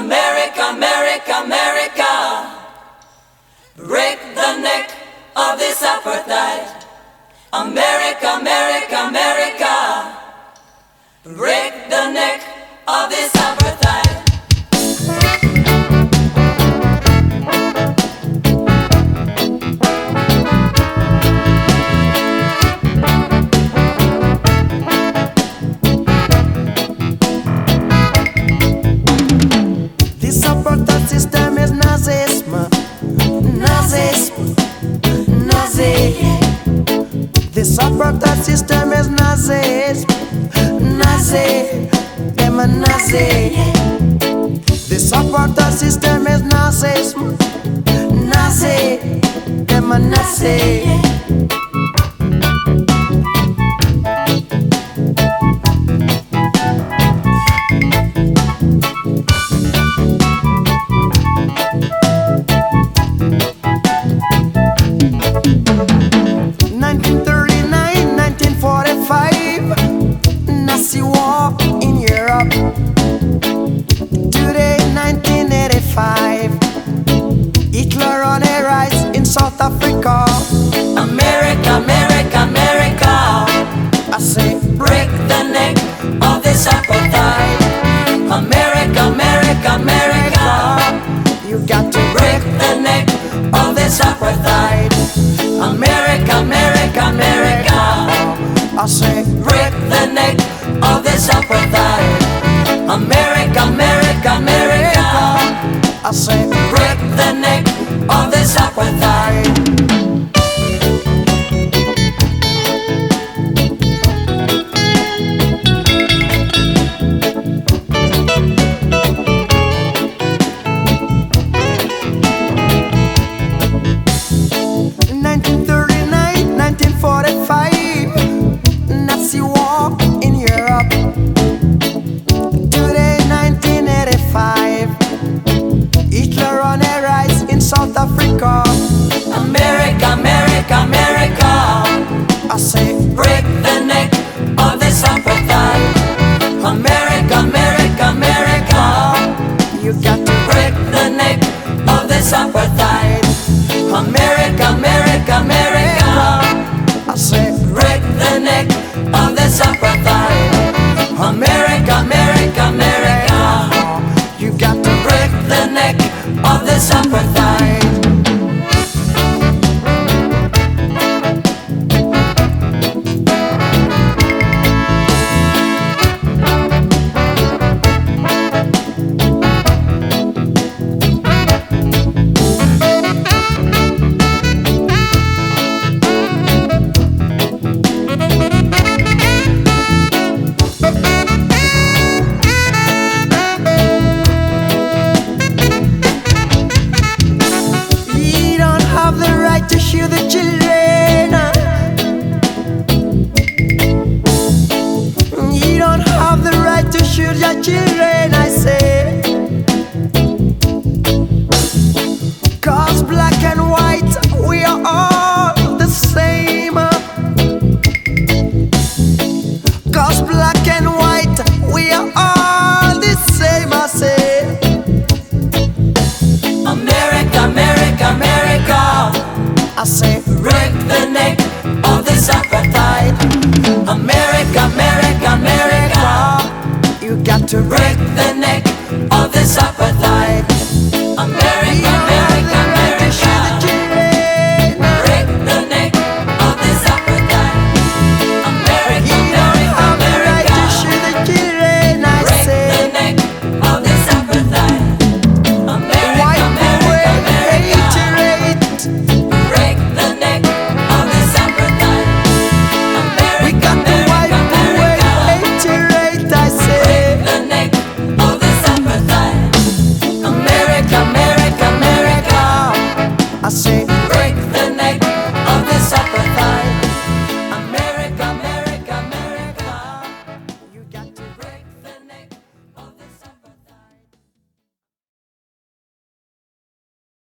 America, America, America. Break the neck of this apartheid. America, America, America. Break the neck of this Nazi. This apartheid system is Nazism, Nazi, them a Nazi. This apartheid system is Nazism, Nazi, them a Nazi. I say, Break the neck of this apartheid. America, America, America. I say, Break the neck Break the neck of this apartheid. America, America, America. you got to Break the neck of this apartheid. America, America, America. I say, Break the neck of this apartheid. changes.